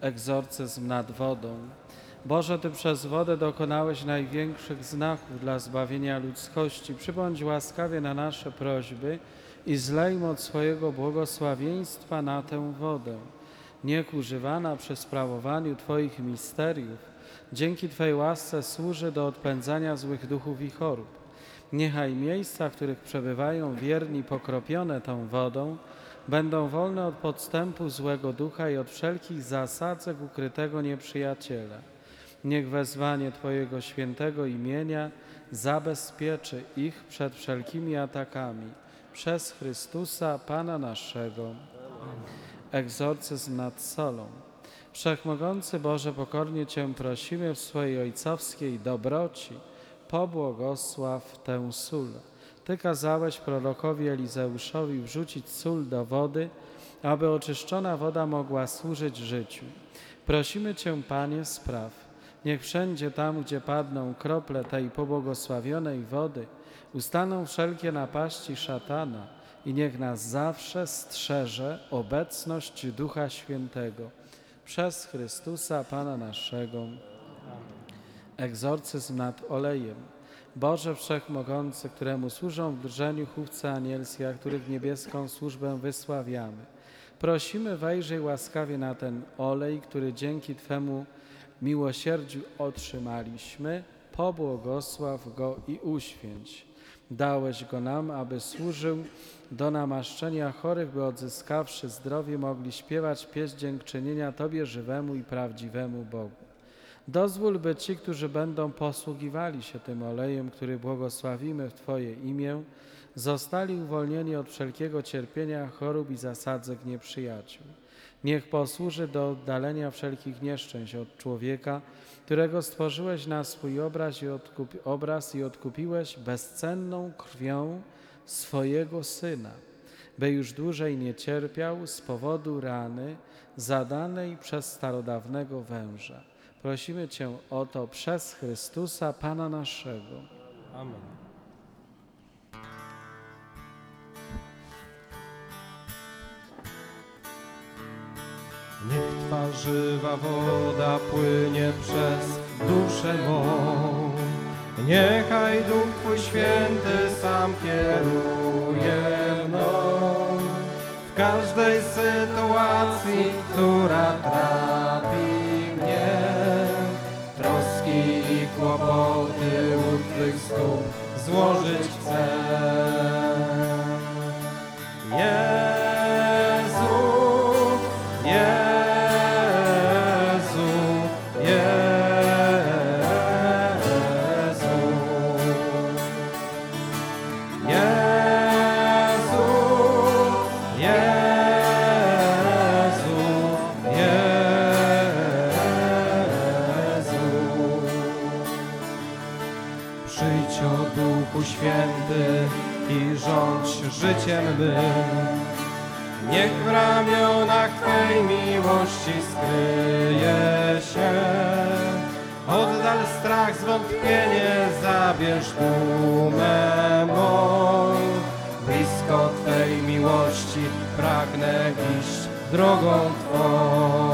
Egzorcyzm nad wodą. Boże, Ty przez wodę dokonałeś największych znaków dla zbawienia ludzkości. Przybądź łaskawie na nasze prośby i zlej moc swojego błogosławieństwa na tę wodę. Niech używana przy sprawowaniu Twoich misteriów, dzięki Twej łasce służy do odpędzania złych duchów i chorób. Niechaj miejsca, w których przebywają wierni pokropione tą wodą, będą wolne od podstępu złego ducha i od wszelkich zasadzek ukrytego nieprzyjaciela. Niech wezwanie Twojego świętego imienia zabezpieczy ich przed wszelkimi atakami. Przez Chrystusa, Pana naszego. Egzorcyzm nad solą. Wszechmogący Boże, pokornie Cię prosimy w swojej ojcowskiej dobroci, pobłogosław tę sól. Ty kazałeś prorokowi Elizeuszowi wrzucić sól do wody, aby oczyszczona woda mogła służyć życiu. Prosimy Cię, Panie, spraw. Niech wszędzie tam, gdzie padną krople tej pobłogosławionej wody, ustaną wszelkie napaści szatana i niech nas zawsze strzeże obecność Ducha Świętego. Przez Chrystusa, Pana naszego. Egzorcyzm nad olejem. Boże Wszechmogący, któremu służą w drżeniu chówce anielskie, a których niebieską służbę wysławiamy. Prosimy, wejrzyj łaskawie na ten olej, który dzięki Twemu miłosierdziu otrzymaliśmy. Pobłogosław go i uświęć. Dałeś go nam, aby służył do namaszczenia chorych, by odzyskawszy zdrowie, mogli śpiewać pieśń dziękczynienia Tobie żywemu i prawdziwemu Bogu. Dozwól, by ci, którzy będą posługiwali się tym olejem, który błogosławimy w Twoje imię, zostali uwolnieni od wszelkiego cierpienia, chorób i zasadzek nieprzyjaciół. Niech posłuży do oddalenia wszelkich nieszczęść od człowieka, którego stworzyłeś na swój obraz i, odkupi, obraz i odkupiłeś bezcenną krwią swojego Syna, by już dłużej nie cierpiał z powodu rany zadanej przez starodawnego węża. Prosimy Cię o to przez Chrystusa, Pana naszego. Amen. Niech Twa żywa woda płynie przez duszę mą. Niechaj Duch Twój Święty sam kieruje mną. W każdej sytuacji, która trapi złożyć chcę. Przyjdź o Duchu Święty i rządź życiem mym. Niech w ramionach Twej miłości skryje się. Oddal strach, zwątpienie, zabierz dumę mą. Blisko Twej miłości pragnę iść drogą Twą.